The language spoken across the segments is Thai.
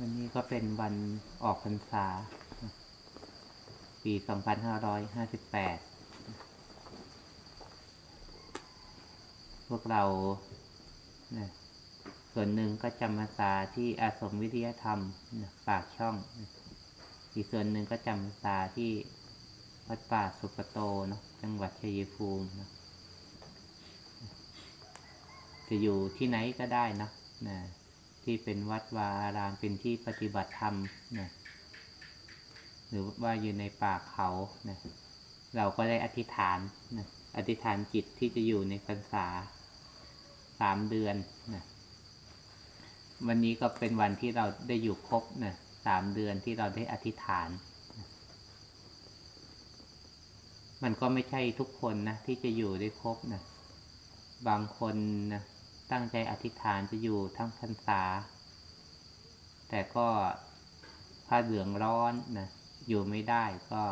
วันนี้ก็เป็นวันออกพรรษา ปี 2558 พวกเรา ส่วนหนึ่งก็จำพรรษาที่อาสมวิทยธรรมปากช่อง อีกส่วนหนึ่งก็จำพรรษาที่วัดป่าสุกโตเนาะจังหวัดชัยภูมินะจะอยู่ที่ไหนก็ได้เนะนะ ที่เป็นวัดวาอารามเป็นที่ปฏิบัติธรรมนะหรือว่าอยู่ในป่าเขานะเราก็ได้อธิษฐานนะอธิษฐานจิตที่จะอยู่ในพรรษาสามเดือนนะวันนี้ก็เป็นวันที่เราได้อยู่ครบนะสามเดือนที่เราได้อธิษฐานนะมันก็ไม่ใช่ทุกคนนะที่จะอยู่ได้ครบนะบางคนนะ ตั้งใจอธิษฐานจะอยู่ทั้งพรรษา แต่ก็ผ้าเหลืองร้อนนะอยู่ไม่ได้ก็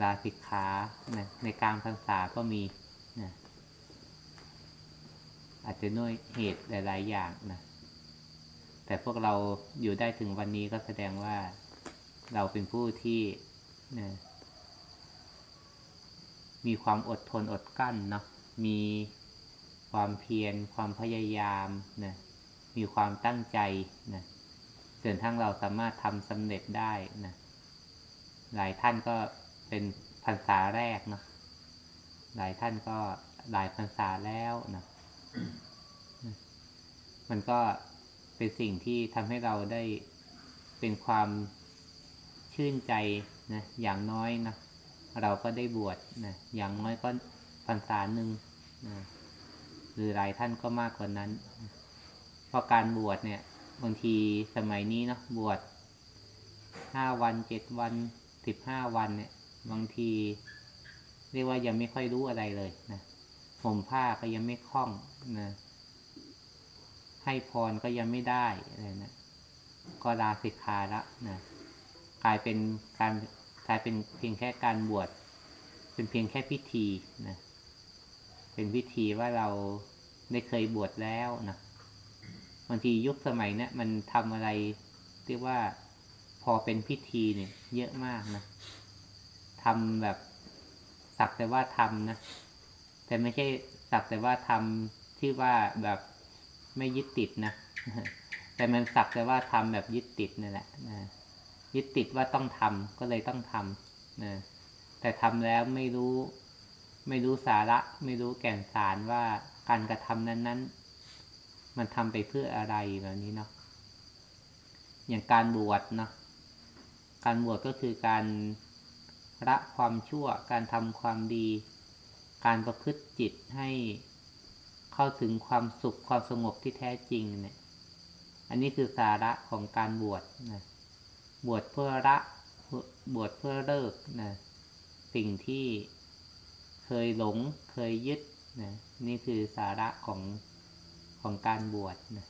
ลาสิกขานะในกลางพรรษาก็มีนะอาจจะด้วยเหตุหลาย ๆ อย่างนะแต่พวกเราอยู่ได้ถึงวันนี้ก็แสดงว่าเราเป็นผู้ที่นะมีความอดทนอดกลั้นเนาะมี ความเพียร ความพยายามนะมีความตั้งใจนะจนทั้งเราสามารถทำสำเร็จได้นะหลายท่านก็เป็นพรรษาแรกนะหลายท่านก็หลายพรรษาแล้วนะมันก็เป็นสิ่งที่ทำให้เราได้เป็นความชื่นใจนะอย่างน้อยนะเราก็ได้บวชนะอย่างน้อยก็พรรษาหนึ่งนะ หรือหลายท่านก็มากกว่านั้น เพราะการบวชเนี่ย บางทีสมัยนี้เนาะบวชห้าวันเจ็ดวันสิบห้าวันเนี่ย บางที เรียกว่ายังไม่ค่อยรู้อะไรเลยนะห่มผ้าก็ยังไม่คล่องนะให้พรก็ยังไม่ได้อะไรนะก็ลาสิกขาละนะกลายเป็นการกลายเป็นเพียงแค่การบวช เป็นเพียงแค่พิธีนะ เป็นพิธีว่าเราได้เคยบวชแล้วนะบางทียุคสมัยเนะี่ยมันทำอะไรเรียกว่าพอเป็นพิธีเนี่ย เยอะมากนะทำแบบสักแต่ว่าทำนะแต่ไม่ใช่สักแต่ว่าทำที่ว่าแบบไม่ยึดติดนะแต่มันสักแต่ว่าทำแบบยึดติดนั่นแหละนะยึดติดว่าต้องทำก็เลยต้องทำนะแต่ทำแล้วไม่รู้ ไม่รู้สาระ ไม่รู้แก่นสารว่าการกระทำนั้น ๆ มันทำไปเพื่ออะไรแบบนี้เนาะอย่างการบวชเนาะการบวชก็คือการละความชั่ว การทำความดี การประพฤติจิตให้เข้าถึงความสุขความสงบที่แท้จริงเนี่ย อันนี้คือสาระของการบวชนะบวชเพื่อละบวชเพื่อเลิกนะสิ่งที่ เคยหลงเคยยึดนะนี่คือสาระของของการบวชนะ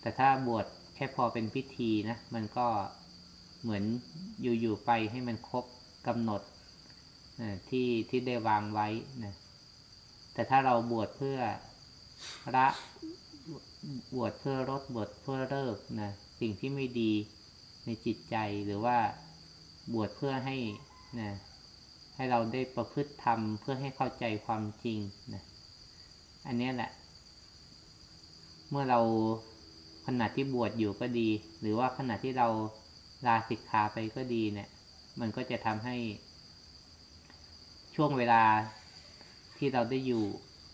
แต่ถ้าบวชแค่พอเป็นพิธีนะมันก็เหมือนอยู่ๆไปให้มันครบกำหนดนะที่ที่ได้วางไว้นะแต่ถ้าเราบวชเพื่อละบวชเพื่อลดบวชเพื่อเลิกนะสิ่งที่ไม่ดีในจิตใจหรือว่าบวชเพื่อให้นะ ให้เราได้ประพฤติธรรมเพื่อให้เข้าใจความจริงนะอันนี้แหละ เมื่อเราขณะที่บวชอยู่ก็ดี หรือว่าขณะที่เราลาสิกขาไปก็ดีเนี่ย มันก็จะทำให้ ช่วงเวลาที่เราได้อยู่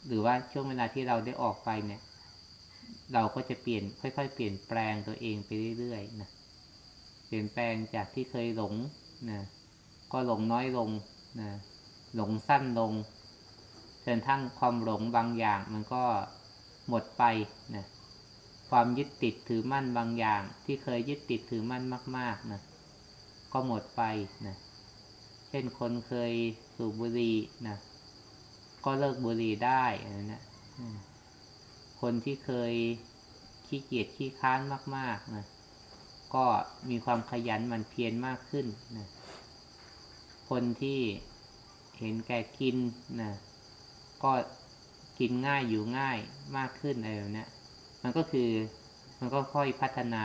หรือว่าช่วงเวลาที่เราได้ออกไปเนี่ย เราก็จะเปลี่ยนค่อย ๆ เปลี่ยนแปลงตัวเองไปเรื่อยๆนะเปลี่ยนแปลงจากที่เคยหลงนะก็หลงน้อยลง นะหลงสั้นลงจนทั้งความหลงบางอย่าง มันก็หมดไปนะความยึดติดถือมั่นบางอย่าง ที่เคยยึดติดถือมั่นมากๆนะก็หมดไปนะเช่นคนเคยสูบบุหรี่นะก็เลิกบุหรี่ได้นะนะคนที่เคยขี้เกียจขี้ค้านมาก ๆนะก็มีความขยันหมันเพียรมากขึ้นนะ คนที่เห็นแก่กินนะก็กินง่ายอยู่ง่ายมากขึ้นอะไรแบบนี้มันก็คือมันก็ค่อยพัฒนา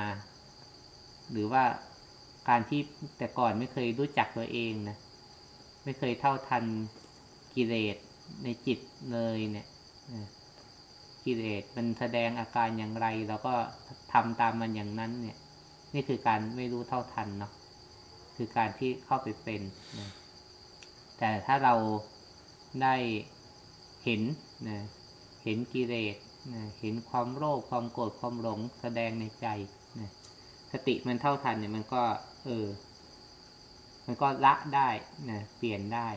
หรือว่าการที่แต่ก่อนไม่เคยรู้จักตัวเองนะไม่เคยเท่าทันกิเลสในจิตเลยเนี่ยกิเลสมันแสดงอาการอย่างไรเราก็ทำตามมันอย่างนั้นเนี่ย นี่คือการไม่รู้เท่าทันเนาะ คือการที่เข้าไปเป็นนะแต่ถ้าเราได้เห็นนะเห็นกิเลสนะเห็นความโลภความโกรธความหลงแสดงในใจนะสติมันเท่าทันเนี่ยมันก็เออ มันก็ละได้นะเปลี่ยนได้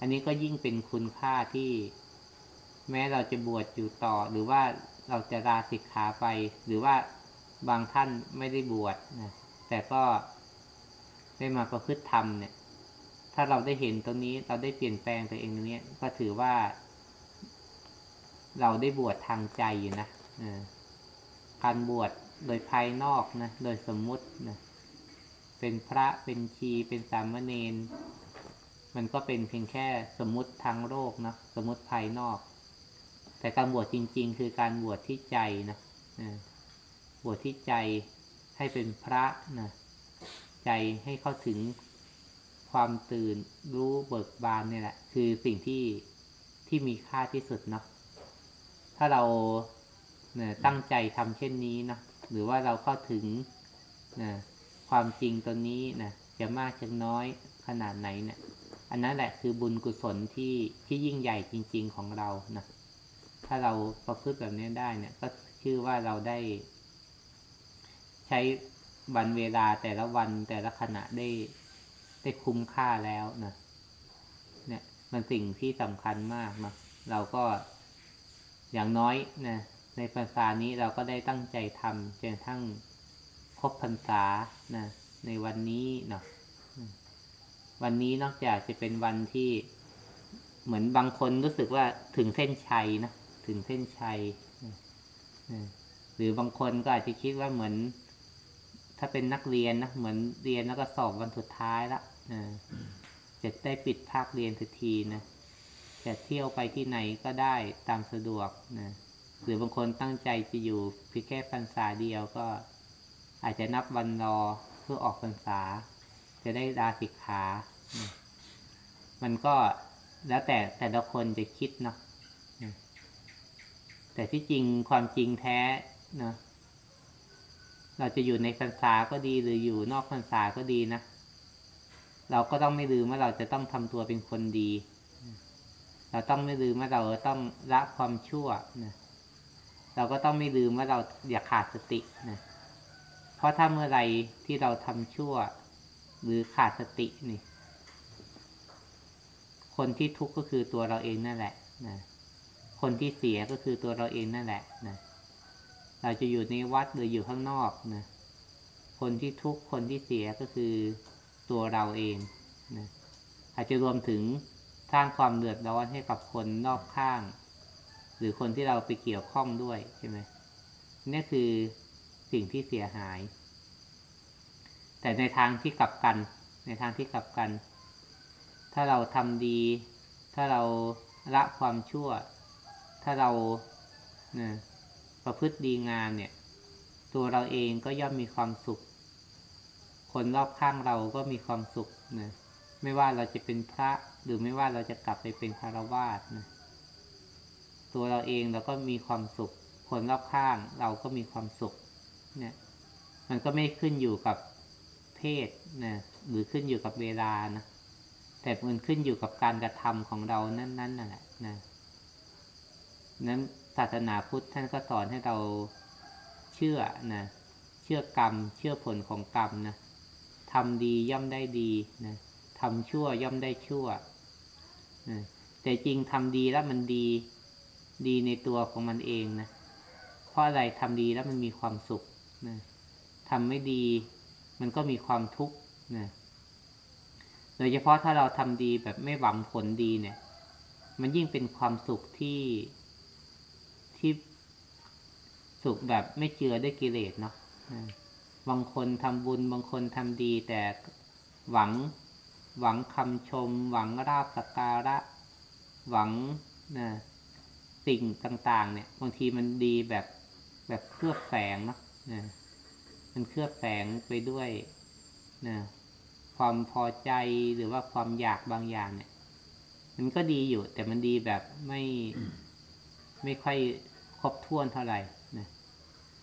อันนี้ก็ยิ่งเป็นคุณค่าที่แม้เราจะบวชอยู่ต่อ หรือว่าเราจะลาสิกขาไป หรือว่าบางท่านไม่ได้บวชนะแต่ก็ ได้มาประพฤติธรรมเนี่ย ถ้าเราได้เห็นตรงนี้เราได้เปลี่ยนแปลงตัวเองตรงนี้ก็ถือว่า เราได้บวชทางใจอยู่นะการบวชโดยภายนอกนะโดยสมมุตินะเป็นพระเป็นชีเป็นสามเณรมันก็เป็นเพียงแค่สมมุติทางโลกนะสมมุติภายนอก แต่การบวชจริง ๆ คือการบวชที่ใจนะบวชที่ใจให้เป็นพระนะ ใจให้เข้าถึงความตื่นรู้เบิกบานเนี่ยแหละ คือสิ่งที่ที่มีค่าที่สุดเนาะถ้าเราเนี่ยตั้งใจทำเช่นนี้นะหรือว่าเราเข้าถึงนะความจริงตัวนี้นะจะมากจะน้อยขนาดไหนเนะี่ยอันนั้นแหละคือบุญกุศลที่ที่ยิ่งใหญ่จริง ๆของเรานะถ้าเราประพฤติแบบนี้ได้เนี่ย ก็ชื่อว่าเราได้ ใช้ วันเวลาแต่ละวันแต่ละขณะได้ได้คุ้มค่าแล้วนะเนี่ยมันสิ่งที่สำคัญมากนะเราก็อย่างน้อยนะในภาษานี้เราก็ได้ตั้งใจทำจนทั้งครบพรรษานะในวันนี้เนาะวันนี้นอกจากจะเป็นวันที่เหมือนบางคนรู้สึกว่าถึงเส้นชัยนะถึงเส้นชัยหรือบางคนก็อาจจะคิดว่าเหมือน ถ้าเป็นนักเรียนนะเหมือนเรียนแล้วก็สอบวันสุดท้ายละจะได้ปิดภาคเรียนสักทีนะจะเที่ยวไปที่ไหนก็ได้ตามสะดวกนะหรือบางคนตั้งใจจะอยู่เพียงแค่พรรษาเดียวก็ อาจจะนับวันรอเพื่อออกพรรษา จะได้ดาสิกขา มันก็แล้วแต่แต่ละคนจะคิดเนาะแต่ที่จริงความจริงแท้เนาะ เราจะอยู่ในพรรษาก็ดีหรืออยู่นอกพรรษาก็ดีนะ เราก็ต้องไม่ลืมว่าเราจะต้องทำตัวเป็นคนดี เราต้องไม่ลืมว่าเราต้องละความชั่วนะเราก็ต้องไม่ลืมว่าเราอย่าขาดสตินะเพราะถ้าเมื่อไรที่เราทำชั่ว หรือขาดสตินี่ คนที่ทุกข์ก็คือตัวเราเองนั่นแหละนะคนที่เสียก็คือตัวเราเองนั่นแหละนะ เราจะอยู่ในวัดหรืออยู่ข้างนอกนะ คนที่ทุกข์คนที่เสียก็คือตัวเราเองนะอาจจะรวมถึงสร้างความเดือดร้อนให้กับคนรอบข้าง หรือคนที่เราไปเกี่ยวข้องด้วยใช่ไหมนี่คือสิ่งที่เสียหาย แต่ในทางที่กลับกัน ในทางที่กลับกัน ถ้าเราทำดี ถ้าเราละความชั่ว ถ้าเรานี่ย ประพฤติดีงามเนี่ย ตัวเราเองก็ย่อมมีความสุข คนรอบข้างเราก็มีความสุขนะไม่ว่าเราจะเป็นพระหรือไม่ว่าเราจะกลับไปเป็นคารวาสนะตัวเราเองเราก็มีความสุข คนรอบข้างเราก็มีความสุขเนี่ยมันก็ไม่ขึ้นอยู่กับเพศนะหรือขึ้นอยู่กับเวลานะแต่มันขึ้นอยู่กับการกระทำของเรานั่นๆนั่นแหละนะนั้น ศาสนาพุทธท่านก็สอนให้เราเชื่อนะเชื่อกรรม เชื่อผลของกรรมนะทำดีย่อมได้ดีนะทำชั่วย่อมได้ชั่วนะแต่จริงทำดีแล้วมันดีดีในตัวของมันเองนะเพราะอะไรทำดีแล้วมันมีความสุขนะทำไม่ดีมันก็มีความทุกข์นะโดยเฉพาะถ้าเราทำดีแบบไม่หวังผลดีเนี่ย มันยิ่งเป็นความสุขที่ ที่สุขแบบไม่เจือด้วยกิเลสเนาะบางคนทำบุญบางคนทำดี แต่หวังหวังคำชม หวังราบสักการะ หวังนะสิ่งต่าง ๆ เนี่ย บางทีมันดีแบบแบบเคลือบแฝงเนาะนะมันเคลือบแฝงไปด้วยนะความพอใจหรือว่าความอยากบางอย่างเนี่ย มันก็ดีอยู่ แต่มันดีแบบไม่ไม่ค่อย ครบถ้วนเท่าไหร่นะ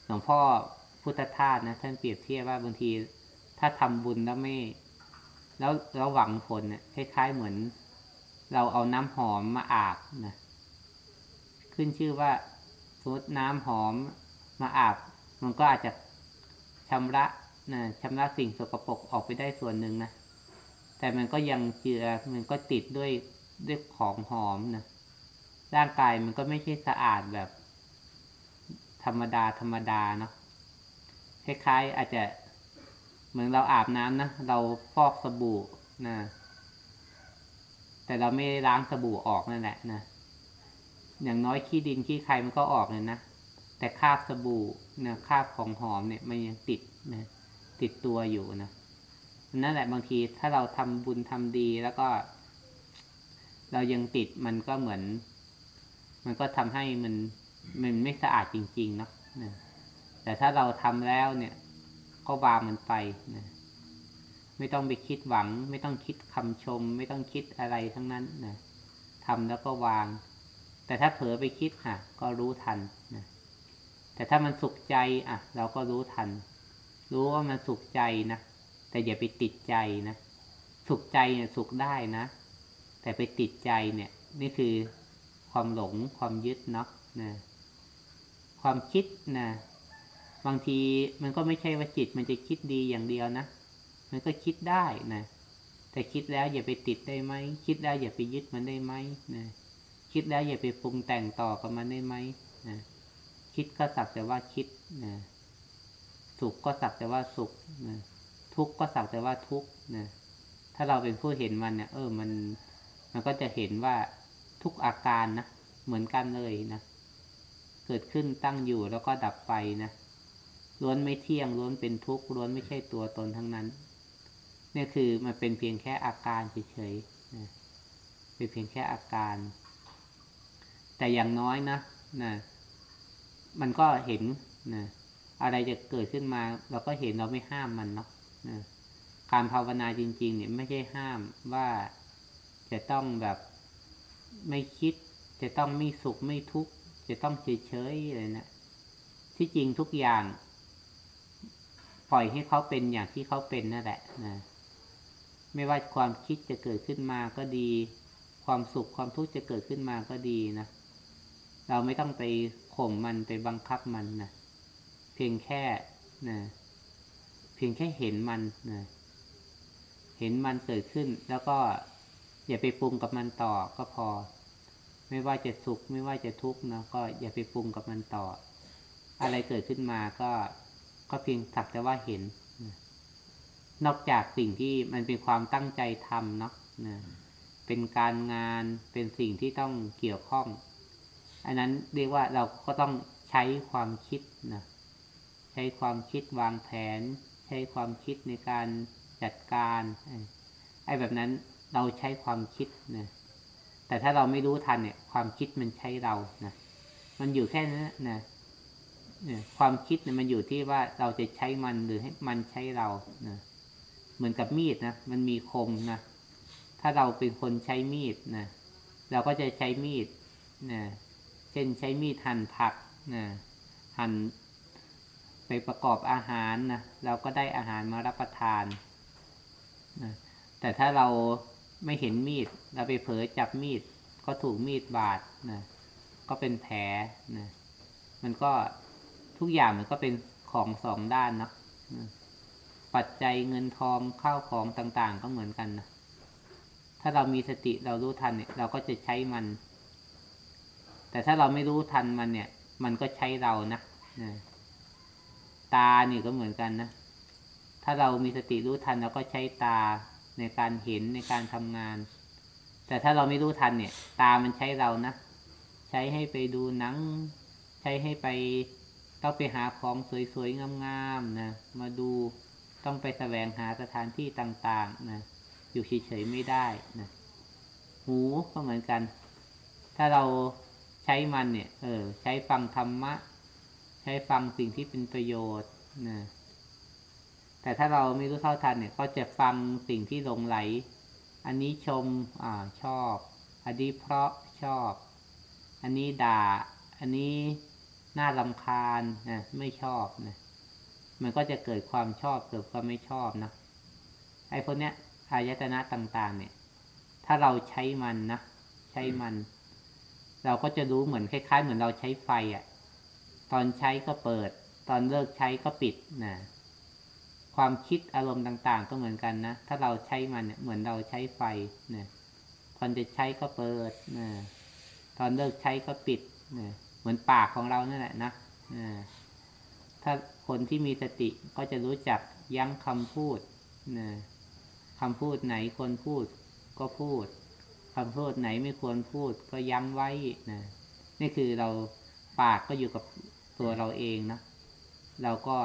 หลวงพ่อพุทธทาสนะท่านเปรียบเทียบว่าบางที ถ้าทำบุญแล้วไม่ แล้วเราหวังผลเนี่ยคล้าย ๆ เหมือน เราเอาน้ำหอมมาอาบนะขึ้นชื่อว่าสมมติน้ำหอมมาอาบ มันก็อาจจะชำระนะชำระสิ่งสกปรกออกไปได้ส่วนหนึ่งนะแต่มันก็ยังเจือมันก็ติดด้วยด้วยของหอมนะร่างกายมันก็ไม่ใช่สะอาดแบบ ธรรมดาธรรมดาเนาะคล้ายๆอาจจะเหมือนเราอาบน้ำนะเราฟอกสบู่นะแต่เราไม่ได้ล้างสบู่ออกนั่นแหละนะอย่างน้อยขี้ดินขี้ใครมันก็ออกเลยนะแต่คราบสบู่นะคราบของหอมเนี่ยมันยังติดนะติดตัวอยู่นะนั่นแหละบางทีถ้าเราทำบุญทำดีแล้วก็ เรายังติดมันก็เหมือน มันก็ทำให้มัน มันไม่สะอาดจริงๆเนาะแต่ถ้าเราทำแล้วเนี่ย ก็วางมันไปนะไม่ต้องไปคิดหวัง ไม่ต้องคิดคำชม ไม่ต้องคิดอะไรทั้งนั้นนะทำแล้วก็วาง แต่ถ้าเผลอไปคิดอะ ก็รู้ทันนะแต่ถ้ามันสุขใจอะ เราก็รู้ทัน รู้ว่ามันสุขใจนะแต่อย่าไปติดใจนะสุขใจเนี่ยสุขได้นะ แต่ไปติดใจเนี่ย นี่คือความหลงความยึดเนาะนะ ความคิดนะบางทีมันก็ไม่ใช่ว่าจิตมันจะคิดดีอย่างเดียวนะ มันก็คิดได้นะ แต่คิดแล้วอย่าไปติดได้ไหม คิดแล้วอย่าไปยึดมันได้ไหมนะ คิดแล้วอย่าไปปรุงแต่งต่อกับมันได้ไหมนะ คิดก็สักแต่ว่าคิดนะ สุขก็สักแต่ว่าสุขนะทุกข์ก็สักแต่ว่าทุกข์นะ ถ้าเราเป็นผู้เห็นมันเนี่ย เออ มัน มันก็จะเห็นว่าทุกอาการนะ เหมือนกันเลยนะ เกิดขึ้นตั้งอยู่แล้วก็ดับไปนะล้วนไม่เที่ยงล้วนเป็นทุกข์ล้วนไม่ใช่ตัวตนทั้งนั้นเนี่ยคือมันเป็นเพียงแค่อาการเฉยๆเป็นเพียงแค่อาการ แต่อย่างน้อยนะนะมันก็เห็นนะอะไรจะเกิดขึ้นมา เราก็เห็นเราไม่ห้ามมันเนาะนะการภาวนาจริง ๆ เนี่ยไม่ใช่ห้ามว่าจะต้องแบบไม่คิด จะต้องไม่สุขไม่ทุกข์ จะต้องเฉยๆเลยนะที่จริงทุกอย่าง ปล่อยให้เขาเป็นอย่างที่เขาเป็นนั่นแหละนะไม่ว่าความคิดจะเกิดขึ้นมาก็ดี ความสุขความทุกข์จะเกิดขึ้นมาก็ดีนะเราไม่ต้องไปข่มมันไปบังคับมันนะเพียงแค่นะเพียงแค่เห็นมันนะเห็นมันเกิดขึ้น แล้วก็อย่าไปปรุงกับมันต่อก็พอ ไม่ว่าจะสุขไม่ว่าจะทุกข์นะก็อย่าไปปรุงกับมันต่อ อะไรเกิดขึ้นมาก็ก็เพียงสักแต่ว่าเห็น นอกจากสิ่งที่มันเป็นความตั้งใจทำเนาะนะเป็นการงานเป็นสิ่งที่ต้องเกี่ยวข้อง อันนั้นเรียกว่าเราก็ต้องใช้ความคิดนะใช้ความคิดวางแผน ใช้ความคิดในการจัดการไอ้แบบนั้นเราใช้ความคิดนะ แต่ถ้าเราไม่รู้ทันเนี่ย ความคิดมันใช้เรานะมันอยู่แค่นั้นนะเนี่ยความคิดเนี่ยมันอยู่ที่ว่าเราจะใช้มันหรือให้มันใช้เรานะเหมือนกับมีดนะมันมีคมนะถ้าเราเป็นคนใช้มีดนะเราก็จะใช้มีดนะเช่นใช้มีดหั่นผักนะหั่นไปประกอบอาหารนะเราก็ได้อาหารมารับประทานนะแต่ถ้าเรา ไม่เห็นมีดเราไปเผลอจับมีด ก็ถูกมีดบาดนะก็เป็นแผลนะมันก็ทุกอย่างมันก็เป็นของสองด้านเนาะปัจจัยเงินทองข้าวของต่างๆ ก็เหมือนกันนะถ้าเรามีสติเรารู้ทันเนี่ย เราก็จะใช้มัน แต่ถ้าเราไม่รู้ทันมันเนี่ย มันก็ใช้เรานะนะตาเนี่ยก็เหมือนกันนะถ้าเรามีสติรู้ทันเราก็ใช้ตา ในการเห็นในการทำงาน แต่ถ้าเราไม่รู้ทันเนี่ย ตามันใช้เรานะ ใช้ให้ไปดูหนัง ใช้ให้ไปต้องไปหาของสวยๆงามๆนะมาดูต้องไปแสวงหาสถานที่ต่างๆนะอยู่เฉยๆไม่ได้นะหูก็เหมือนกัน ถ้าเราใช้มันเนี่ย เออ ใช้ฟังธรรมะ ใช้ฟังสิ่งที่เป็นประโยชน์นะ แต่ถ้าเราไม่รู้เท่าทันเนี่ย ก็จะฟังสิ่งที่ลงไหล อันนี้ชมอ่าชอบ อันนี้เพราะชอบ อันนี้ด่า อันนี้น่ารำคาญนะไม่ชอบนะมันก็จะเกิดความชอบเกิดความไม่ชอบนะไอ้พวกเนี้ยอายตนะต่าง ๆ เนี่ย ถ้าเราใช้มันนะใช้มัน เราก็จะรู้เหมือนคล้าย ๆ เหมือนเราใช้ไฟอะ่ะ ตอนใช้ก็เปิด ตอนเลิกใช้ก็ปิดนะ ความคิดอารมณ์ต่าง ๆ ก็เหมือนกันนะ ถ้าเราใช้มันเนี่ยเหมือนเราใช้ไฟนะตอนจะใช้ก็เปิดนะตอนเลิกใช้ก็ปิดนะเหมือนปากของเรานั่นแหละนะนะถ้าคนที่มีสติก็จะรู้จักยั้งคำพูดนะคำพูดไหนควรพูดก็พูดคำพูดไหนไม่ควรพูดก็ยั้งไว้นะนี่คือเราปากก็อยู่กับตัวเราเองนะเราก็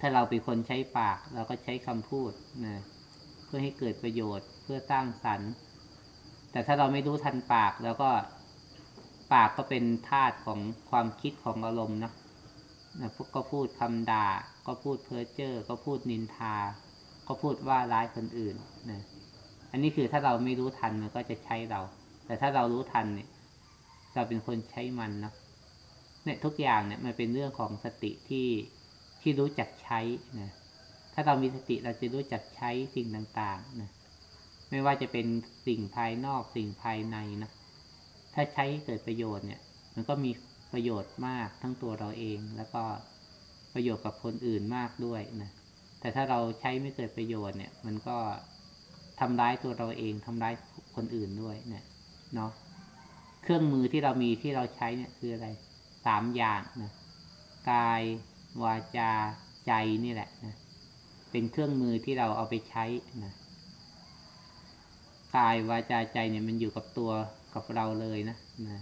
ถ้าเราเป็นคนใช้ปาก เราก็ใช้คำพูดนะเพื่อให้เกิดประโยชน์เพื่อสร้างสรรค์แต่ถ้าเราไม่รู้ทันปากแล้วก็ปากก็เป็นธาตุของความคิดของอารมณ์นะนะก็พูดคำด่า ก็พูดเพ้อเจ้อก็พูดนินทา ก็พูดว่าร้ายคนอื่นนะอันนี้คือถ้าเราไม่รู้ทันมันก็จะใช้เรา แต่ถ้าเรารู้ทันเนี่ย เราเป็นคนใช้มันเนาะเนี่ยทุกอย่างเนี่ยมันเป็นเรื่องของสติที่ ที่รู้จักใช้นะถ้าเรามีสติเราจะรู้จักใช้สิ่งต่างๆนะไม่ว่าจะเป็นสิ่งภายนอกสิ่งภายในนะถ้าใช้เกิดประโยชน์เนี่ย มันก็มีประโยชน์มากทั้งตัวเราเอง แล้วก็ประโยชน์กับคนอื่นมากด้วยนะแต่ถ้าเราใช้ไม่เกิดประโยชน์เนี่ย มันก็ทำร้ายตัวเราเองทำร้ายคนอื่นด้วยเนี่ยเนาะเครื่องมือที่เรามีที่เราใช้เนี่ยคืออะไรสามอย่างนะกาย วาจาใจนี่แหละนะเป็นเครื่องมือที่เราเอาไปใช้นะกายวาจาใจเนี่ยมันอยู่กับตัวกับเราเลยนะนะ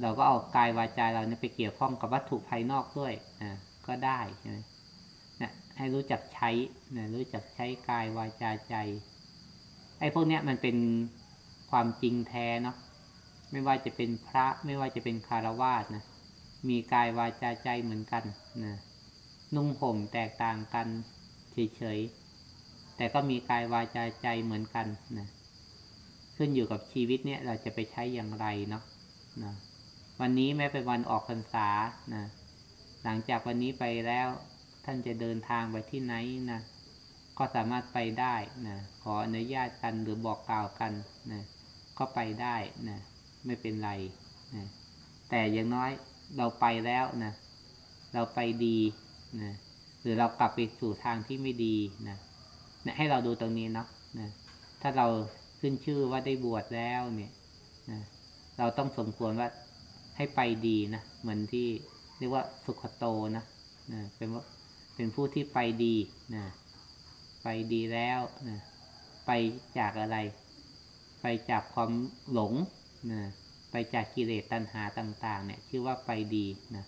เราก็เอากายวาจาเราเนี่ยไปเกี่ยวข้องกับวัตถุภายนอกด้วยนะก็ได้ใช่ไหมนะให้รู้จักใช้นะรู้จักใช้กายวาจาใจไอ้พวกเนี้ยมันเป็นความจริงแท้เนาะไม่ว่าจะเป็นพระไม่ว่าจะเป็นคารวาสนะ มีกายวาจาใจเหมือนกันนะนุ่งห่มแตกต่างกันเฉยๆแต่ก็มีกายวาจาใจเหมือนกันนะขึ้นอยู่กับชีวิตเนี่ยเราจะไปใช้อย่างไรเนาะนะวันนี้แม้เป็นวันออกพรรษานะหลังจากวันนี้ไปแล้วท่านจะเดินทางไปที่ไหนนะก็สามารถไปได้นะขออนุญาตกันหรือบอกกล่าวกันนะก็ไปได้นะไม่เป็นไรนะแต่อย่างน้อย เราไปแล้วนะเราไปดีนะหรือเรากลับไปสู่ทางที่ไม่ดีนะนะให้เราดูตรงนี้เนาะนะถ้าเราขึ้นชื่อว่าได้บวชแล้วเนี่ยนะเราต้องสมควรว่าให้ไปดีนะเหมือนที่เรียกว่าสุขโตนะนะเป็นว่าเป็นผู้ที่ไปดีนะไปดีแล้วนะไปจากอะไร ไปจากความหลงนะ ไปจากกิเลสตัณหาต่าง ๆ เนี่ยชื่อว่าไปดีนะ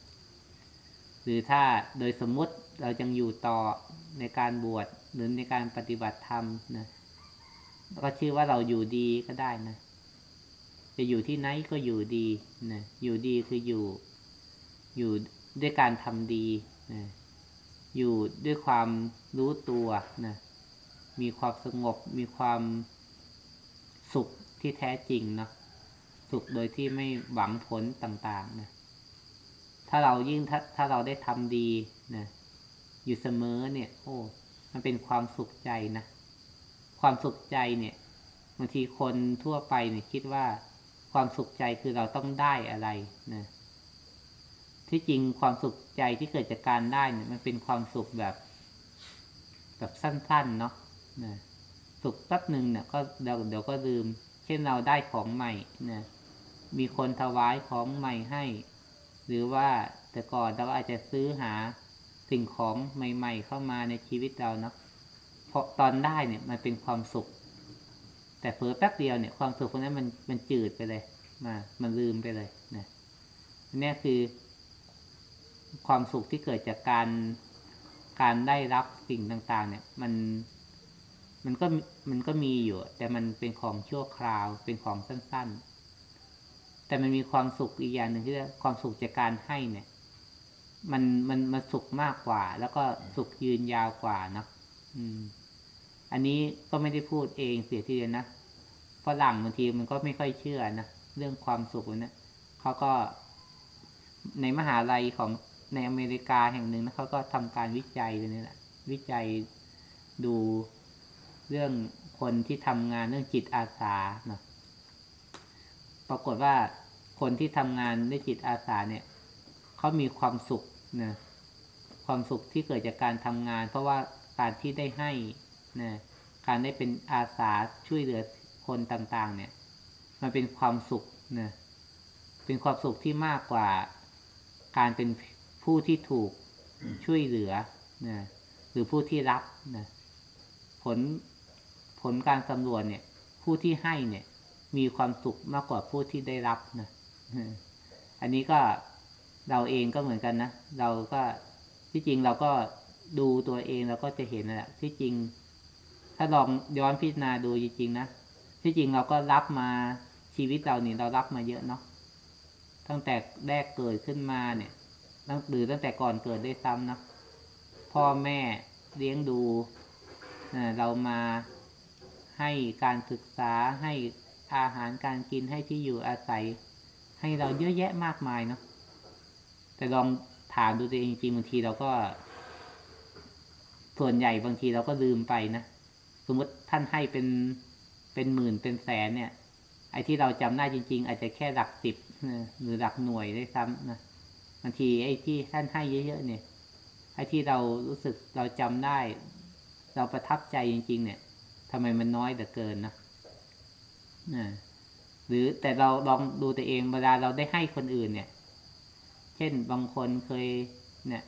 หรือถ้าโดยสมมุติเรายังอยู่ต่อในการบวชหรือในการปฏิบัติธรรมนะก็ชื่อว่าเราอยู่ดีก็ได้นะ จะอยู่ที่ไหนก็อยู่ดีนะอยู่ดีคืออยู่ อยู่ด้วยการทำดีนะอยู่ด้วยความรู้ตัวนะมีความสงบมีความสุขที่แท้จริงเนาะ สุขโดยที่ไม่หวังผลต่างๆนะถ้าเรายิ่งถ้าถ้าเราได้ทำดีนะอยู่เสมอเนี่ย โอ้ มันเป็นความสุขใจนะ ความสุขใจเนี่ยบางทีคนทั่วไปเนี่ยคิดว่าความสุขใจคือเราต้องได้อะไรนะที่จริงความสุขใจที่เกิดจากการได้เนี่ย มันเป็นความสุขแบบแบบสั้นๆเนาะนะสุขแป๊บหนึ่งเนี่ยก็เดี๋ยวเดี๋ยวก็ลืม เช่นเราได้ของใหม่นะ มีคนถวายของใหม่ให้ หรือว่าแต่ก่อนเราอาจจะซื้อหาสิ่งของใหม่ ๆ เข้ามาในชีวิตเราเนาะเพราะตอนได้เนี่ยมันเป็นความสุข แต่เผลอแป๊บเดียวเนี่ยความสุขพวกนั้นมันมันจืดไปเลย มา มันลืมไปเลยนะนี่คือ ความสุขที่เกิดจากการการได้รับสิ่งต่าง ๆ เนี่ย มันมันก็มันก็มีอยู่ แต่มันเป็นของชั่วคราวเป็นของสั้น ๆ แต่มันมีความสุขอีกอย่างหนึ่งที่เรียกความสุขจากการให้เนี่ย มันมันมันสุขมากกว่า แล้วก็สุขยืนยาวกว่าเนาะอืม อันนี้ก็ไม่ได้พูดเองเสียทีเดียวนะฝรั่งบางทีมันก็ไม่ค่อยเชื่อนะเรื่องความสุขนะเขาก็ในมหาลัยของในอเมริกาแห่งหนึ่งนะเขาก็ทำการวิจัยเลยนี่แหละวิจัยดูเรื่องคนที่ทำงานเรื่องจิตอาสาเนาะปรากฏว่า คนที่ทำงานด้วยจิตอาสาเนี่ยเขามีความสุขนะความสุขที่เกิดจากการทำงาน เพราะว่าการที่ได้ให้นะการได้เป็นอาสาช่วยเหลือคนต่างๆ เนี่ย มันเป็นความสุขนะเป็นความสุขที่มากกว่าการเป็นผู้ที่ถูกช่วยเหลือนะหรือผู้ที่รับนะผลผลการสำรวจเนี่ย ผู้ที่ให้เนี่ย มีความสุขมากกว่าผู้ที่ได้รับนะ อันนี้ก็เราเองก็เหมือนกันนะ เราก็ที่จริงเราก็ดูตัวเองเราก็จะเห็นแหละที่จริง ถ้าลองย้อนพิจารณาดูจริงๆนะที่จริงเราก็รับมาชีวิตเราเนี่ยเรารับมาเยอะเนาะตั้งแต่แรกเกิดขึ้นมาเนี่ยตั้งหรือตั้งแต่ก่อนเกิดได้ซ้ำเนาะพ่อแม่เลี้ยงดูเรามาให้การศึกษาให้อาหารการกินให้ที่อยู่อาศัย ให้เราเยอะแยะมากมายเนาะแต่ลองถามดูตัวเองจริงบางทีเราก็ ส่วนใหญ่บางทีเราก็ลืมไปนะสมมติท่านให้เป็นเป็นหมื่นเป็นแสนเนี่ย ไอ้ที่เราจำได้จริง ๆ อาจจะแค่หลักสิบหรือหลักหน่วยได้ซ้ำนะบางทีไอ้ที่ท่านให้เยอะๆเนี่ยไอ้ที่เรารู้สึกเราจำได้ เราประทับใจจริง ๆ เนี่ยทำไมมันน้อยเหลือเกินนะนะ หรือแต่เราลองดูตัวเองเวลาเราได้ให้คนอื่นเนี่ย เช่นบางคนเคยเนี่ย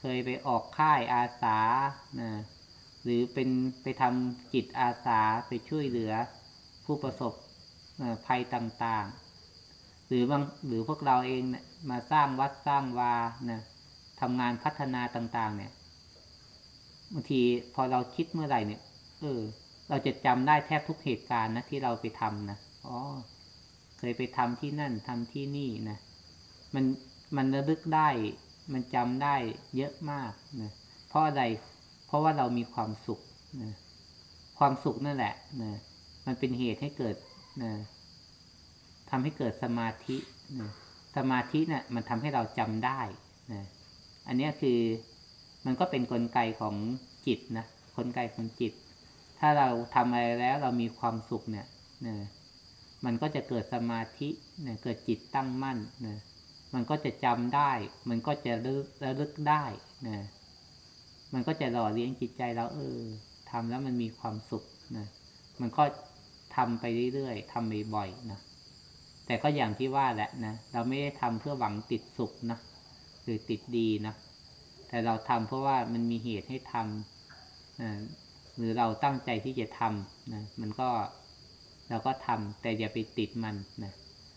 เคยไปออกค่ายอาสานะหรือเป็นไปทำจิตอาสาไปช่วยเหลือผู้ประสบภัยต่างๆ หรือบางหรือพวกเราเองเนี่ยมาสร้างวัดสร้างวานะทำงานพัฒนาต่างๆ เนี่ยบางทีพอเราคิดเมื่อไหร่เนี่ย เออ เราจะจำได้แทบทุกเหตุการณ์นะที่เราไปทำนะ อ๋อ เคยไปทำที่นั่นทำที่นี่นะ มันมันระลึกได้ มันจำได้เยอะมากนะเพราะอะไร เพราะว่าเรามีความสุขนะความสุขนั่นแหละนะมันเป็นเหตุให้เกิดนะทำให้เกิดสมาธินะสมาธินะ่ยมันทำให้เราจำได้นะอันนี้คือมันก็เป็นนกลไกของจิตนะกลไกของจิต ถ้าเราทำอะไรแล้วเรามีความสุขเนี่ยนะ มันก็จะเกิดสมาธิเนี่ยเกิดจิตตั้งมั่นนะมันก็จะจำได้ มันก็จะระลึกได้นะมันก็จะหล่อเลี้ยงจิตใจเราเออทำแล้วมันมีความสุขนะมันก็ทำไปเรื่อยๆทำบ่อยๆนะแต่ก็อย่างที่ว่าแหละนะเราไม่ได้ทำเพื่อหวังติดสุขนะหรือติดดีนะแต่เราทำเพราะว่ามันมีเหตุให้ทำนะหรือเราตั้งใจที่จะทำนะมันก็ เราก็ทำแต่อย่าไปติดมันนะ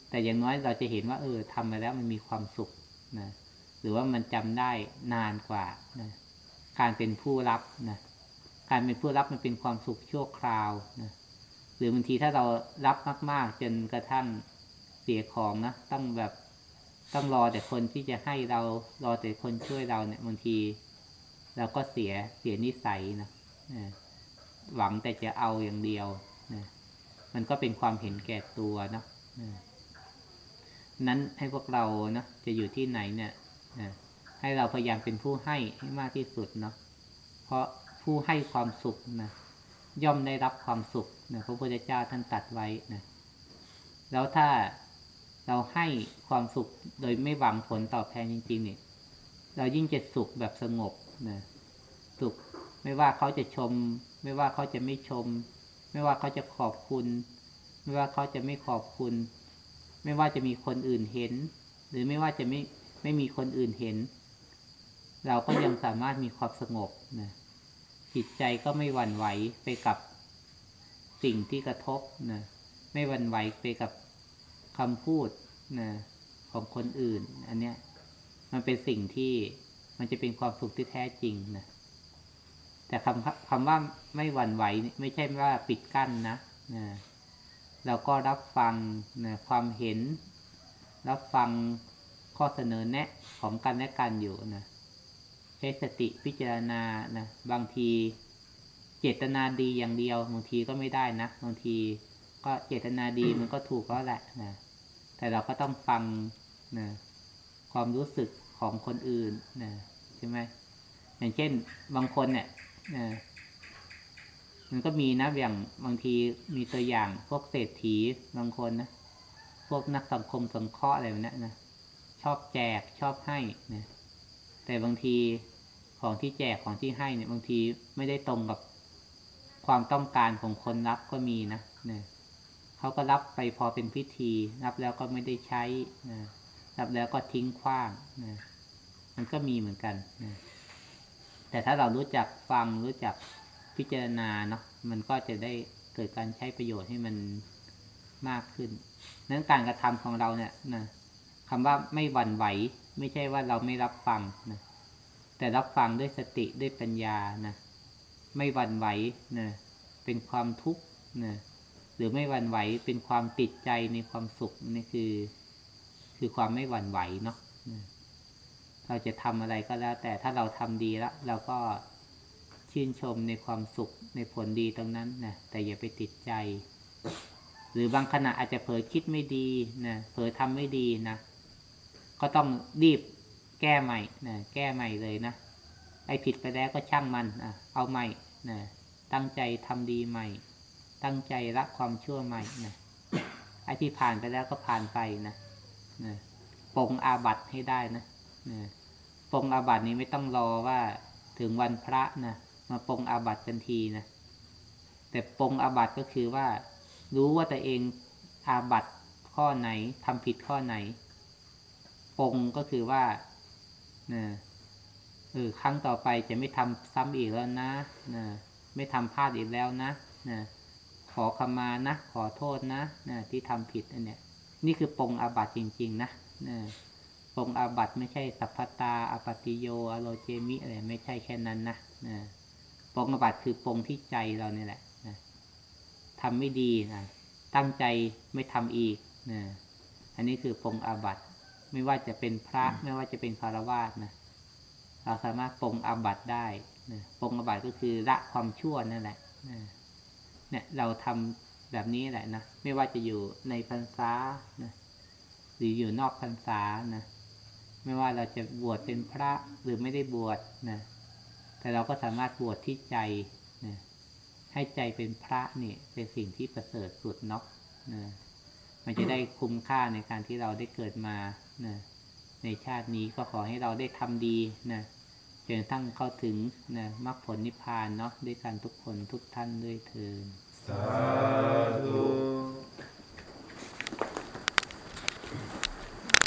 แต่อย่างน้อยเราจะเห็นว่า เออทำมาแล้วมันมีความสุขนะหรือว่ามันจำได้นานกว่านะการเป็นผู้รับนะการเป็นผู้รับมันเป็นความสุขชั่วคราวนะหรือบางทีถ้าเรารับมากๆ จนกระทั่งเสียของนะต้องแบบต้องรอแต่คนที่จะให้เรารอแต่คนช่วยเราเนี่ยบางที เราก็เสียเสียนิสัยนะหวังแต่จะเอาอย่างเดียวนะ มันก็เป็นความเห็นแก่ตัวเนาะนั้นให้พวกเรานะจะอยู่ที่ไหนเนี่ยให้เราพยายามเป็นผู้ให้ให้มากที่สุดเนาะเพราะผู้ให้ความสุขนะย่อมได้รับความสุขนะพระพุทธเจ้าท่านตัดไว้นะแล้วถ้าเราให้ความสุขโดยไม่หวังผลตอบแทนจริงๆเนี่ยเรายิ่งจะสุขแบบสงบนะสุขไม่ว่าเขาจะชม ไม่ว่าเขาจะไม่ชม ไม่ว่าเขาจะขอบคุณ ไม่ว่าเขาจะไม่ขอบคุณ ไม่ว่าจะมีคนอื่นเห็น หรือไม่ว่าจะไม่ไม่มีคนอื่นเห็น เราก็ยังสามารถมีความสงบนะจิตใจก็ไม่หวั่นไหวไปกับสิ่งที่กระทบนะไม่หวั่นไหวไปกับคำพูดนะของคนอื่น อันเนี้ยมันเป็นสิ่งที่มันจะเป็นความสุขที่แท้จริงนะ แต่คำคำว่าไม่หวั่นไหวไม่ใช่ว่าปิดกั้นนะนะเราก็รับฟังนะความเห็น รับฟังข้อข้อเสนอแนะของกันและกันอยู่นะใช้สติพิจารณานะบางทีเจตนาดีอย่างเดียวบางทีก็ไม่ได้นะบางทีก็เจตนาดีมันก็ถูกแล้วแหละนะแต่เราก็ต้องฟังนะความรู้สึกของคนอื่นนะใช่ไหมอย่างเช่น บางคนเนี่ยนะ มันก็มีนะอย่างบางทีมีตัวอย่างพวกเศรษฐีบางคนนะ พวกนักสังคมสงเคราะห์อะไรแบบนี้นะชอบแจกชอบให้นะแต่บางทีของที่แจกของที่ให้เนี่ยบางทีไม่ได้ตรงกับความต้องการของคนรับก็มีนะนะเขาก็รับไปพอเป็นพิธี รับแล้วก็ไม่ได้ใช้นะรับแล้วก็ทิ้งขว้างนะมันก็มีเหมือนกันนะ แต่ถ้าเรารู้จักฟังรู้จักพิจารณาเนาะมันก็จะได้เกิดการใช้ประโยชน์ให้มันมากขึ้น นั้นการกระทำของเราเนี่ยนะคำว่าไม่หวั่นไหว ไม่ใช่ว่าเราไม่รับฟังนะแต่รับฟังด้วยสติด้วยปัญญานะไม่หวั่นไหวนะเป็นความทุกข์นะหรือไม่หวั่นไหวเป็นความติดใจในความสุขนี่คือ คือความไม่หวั่นไหวเนาะ เราจะทำอะไรก็แล้ว แต่ถ้าเราทำดีแล้วเราก็ชื่นชมในความสุขในผลดีตรงนั้นนะแต่อย่าไปติดใจ หรือบางขณะอาจจะเผลอคิดไม่ดีนะเผลอทำไม่ดีนะก็ต้องรีบแก้ใหม่นะแก้ใหม่เลยนะไอ้ผิดไปแล้วก็ช่างมันอะเอาใหม่นะตั้งใจทำดีใหม่ ตั้งใจละความชั่วใหม่นะไอ้ที่ผ่านไปแล้วก็ผ่านไปนะนะปรงอาบัตให้ได้นะ ปรงอาบัตินี้ไม่ต้องรอว่าถึงวันพระนะมาปรงอาบัติทันทีนะแต่ปรงอาบัติก็คือว่า รู้ว่าตัวเองอาบัติข้อไหนทำผิดข้อไหน ปรงก็คือว่านะเออครั้งต่อไปจะไม่ทำซ้ำอีกแล้วนะนะไม่ทำพลาดอีกแล้วนะนะขอขมานะ ขอโทษนะนะที่ทำผิดอันเนี้ยนี่คือปรงอาบัติจริง ๆ นะนะ ปรงอาบัตไม่ใช่สัพพตาอปติโยอโลเจมิอะไรไม่ใช่แค่นั้นนะนะปรงอาบัตคือปรงที่ใจเราเนี่ยแหละนะทำไม่ดีนะตั้งใจไม่ทำอีกนะอันนี้คือปรงอาบัตไม่ว่าจะเป็นพระไม่ว่าจะเป็นคารวาสนะเราสามารถปรงอาบัตได้นะปรงอาบัตก็คือละความชั่วนั่นแหละนะเนี่ยเราทำแบบนี้แหละนะไม่ว่าจะอยู่ในพรรษานะหรืออยู่นอกพรรษานะ ไม่ว่าเราจะบวชเป็นพระหรือไม่ได้บวชนะแต่เราก็สามารถบวชที่ใจนะให้ใจเป็นพระนี่เป็นสิ่งที่ประเสริฐสุดเนาะนะมันจะได้คุ้มค่าในการที่เราได้เกิดมานะในชาตินี้ก็ขอให้เราได้ทำดีนะจนทั้งเข้าถึงนะมรรคผลนิพพานเนาะด้วยกันทุกคนทุกท่านด้วยเถิดสาธุ